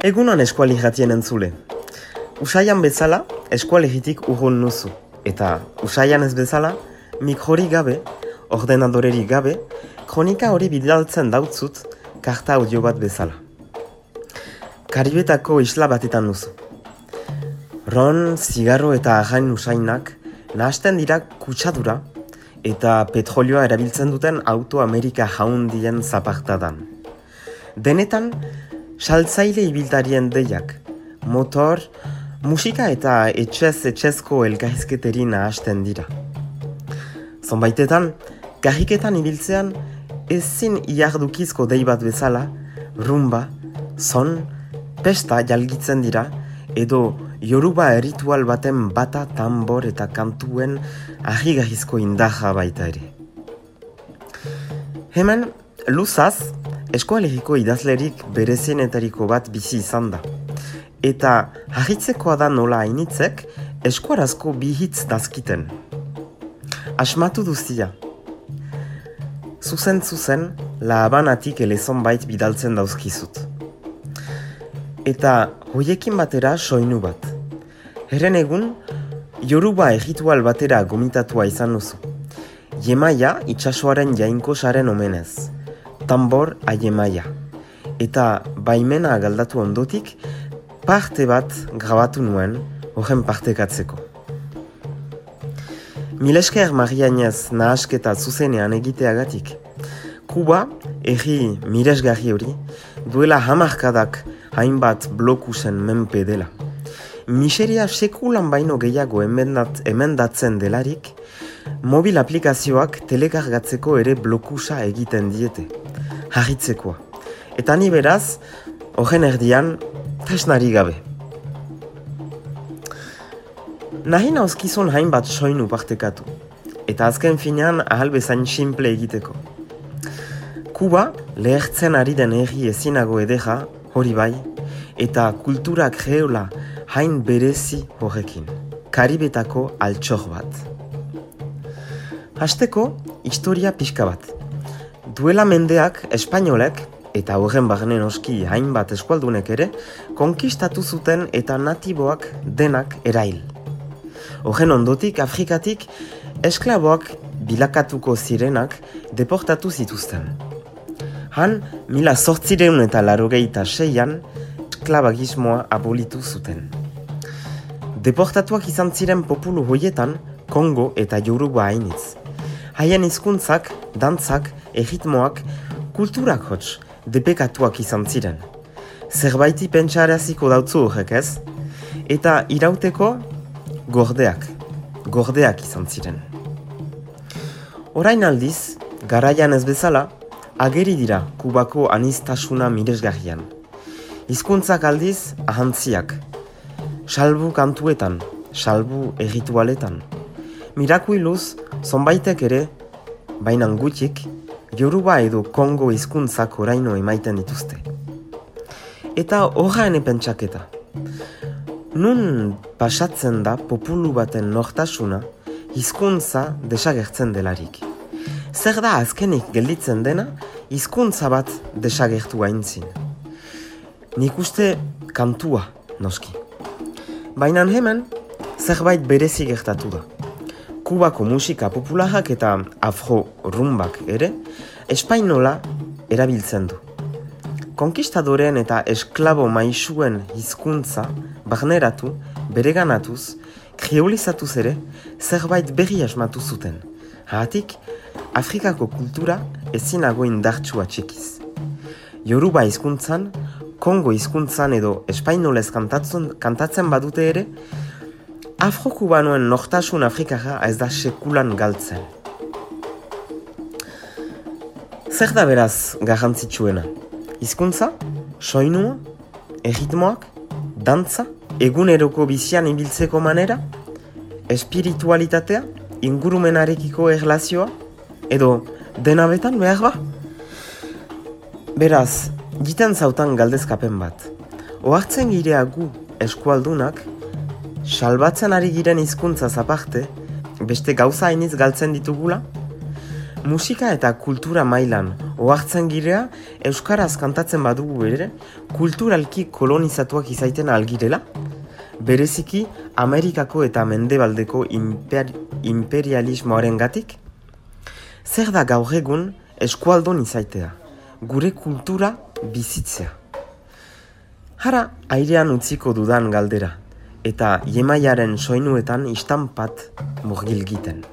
Egunon eskuali jatien entzule. Usaian bezala, eskualegitik urrun nuzu. Eta usaian ez bezala, mikrori gabe, ordenadoreri gabe, kronika hori bidaltzen dautzut, karta audio bat bezala. Karibetako isla batetan nuzu. Ron, zigarro eta ahain usainak, nahasten dira kutsadura, eta petrolioa erabiltzen duten auto Amerika jaundien zapartadan. Denetan, saltzaile ibiltarien deiak, motor, musika eta etxez etxezko elkarrizketeri nahasten dira. Zonbaitetan, karriketan ibiltzean, ezin iardukizko dei bat bezala, rumba, son, pesta jalgitzen dira, edo Yoruba eritual baten bata tambor eta kantuen ahigahizko indaja baita ere. Hemen, luzaz, eskoalegiko idazlerik berezienetariko bat bizi izan da. Eta hagitzekoa da nola hainitzek eskuarazko bihitz dazkiten. Asmatu duzia. Zuzen zuzen, la abanatik elezon bait bidaltzen dauzkizut. Eta hoiekin batera soinu bat. Herren egun, Yoruba egitual batera gomitatua izan duzu. Jemaia itxasoaren jainkosaren omenez. Tambor aiemaia. Eta baimena galdatu ondotik, parte bat grabatu nuen horren partekatzeko. Milesker Marianez nahasketa zuzenean egiteagatik. Kuba, erri miresgarri hori, duela hamarkadak hainbat blokusen menpe dela miseria sekulan baino gehiago emendat, emendatzen delarik, mobil aplikazioak telekargatzeko ere blokusa egiten diete, harritzekoa. Eta ni beraz, horren erdian, tresnari gabe. Nahi nauzkizun hainbat soinu partekatu, eta azken finean ahal bezain simple egiteko. Kuba, lehertzen ari den erri ezinago edeja, hori bai, eta kulturak geola hain berezi horrekin, karibetako altxor bat. Hasteko, historia pixka bat. Duela mendeak espainolek, eta horren barne noski hainbat eskualdunek ere, konkistatu zuten eta natiboak denak erail. Horren ondotik, Afrikatik, esklaboak bilakatuko zirenak deportatu zituzten. Han, mila sortzireun eta larogeita seian, esklabagismoa abolitu zuten. Deportatuak izan ziren populu hoietan, Kongo eta Yoruba hainitz. Haien hizkuntzak, dantzak, erritmoak, kulturak hots, depekatuak izan ziren. Zerbaiti pentsaraziko dautzu horrek ez? Eta irauteko, gordeak, gordeak izan ziren. Orain aldiz, garaian ez bezala, ageri dira kubako anistasuna miresgarrian. Hizkuntzak aldiz, ahantziak, salbu kantuetan, salbu erritualetan. Mirakuiluz, zonbaitek ere, baina gutxik, Yoruba edo Kongo hizkuntzak oraino emaiten dituzte. Eta horra ene pentsaketa. Nun pasatzen da populu baten nortasuna hizkuntza desagertzen delarik. Zer da azkenik gelditzen dena hizkuntza bat desagertu haintzin. Nik uste kantua, noski. Baina hemen, zerbait berezi gertatu da. Kubako musika popularak eta afro-rumbak ere, espainola erabiltzen du. Konkistadoren eta esklabo maisuen hizkuntza barneratu, bereganatuz, kriolizatuz ere, zerbait berri asmatu zuten. Hatik, Afrikako kultura ezinago indartsua txekiz. Yoruba hizkuntzan, Kongo hizkuntzan edo espainolez kantatzen, kantatzen badute ere, afro-kubanoen nortasun Afrikara ez da sekulan galtzen. Zer da beraz garrantzitsuena? Hizkuntza, soinua, erritmoak, dantza, eguneroko bizian ibiltzeko manera, espiritualitatea, ingurumenarekiko erlazioa, edo denabetan behar ba? Beraz, Giten zautan galdezkapen bat. Oartzen girea gu eskualdunak, salbatzen ari giren hizkuntza zaparte, beste gauza hainiz galtzen ditugula? Musika eta kultura mailan ohartzen girea Euskaraz kantatzen badugu ere kulturalki kolonizatuak izaiten algirela, bereziki Amerikako eta Mendebaldeko imper, imperialismoaren gatik? Zer da gaur egun eskualdon izaitea, gure kultura bizitzea? Hara airean utziko dudan galdera, eta jemaiaren soinuetan istampat murgilgiten.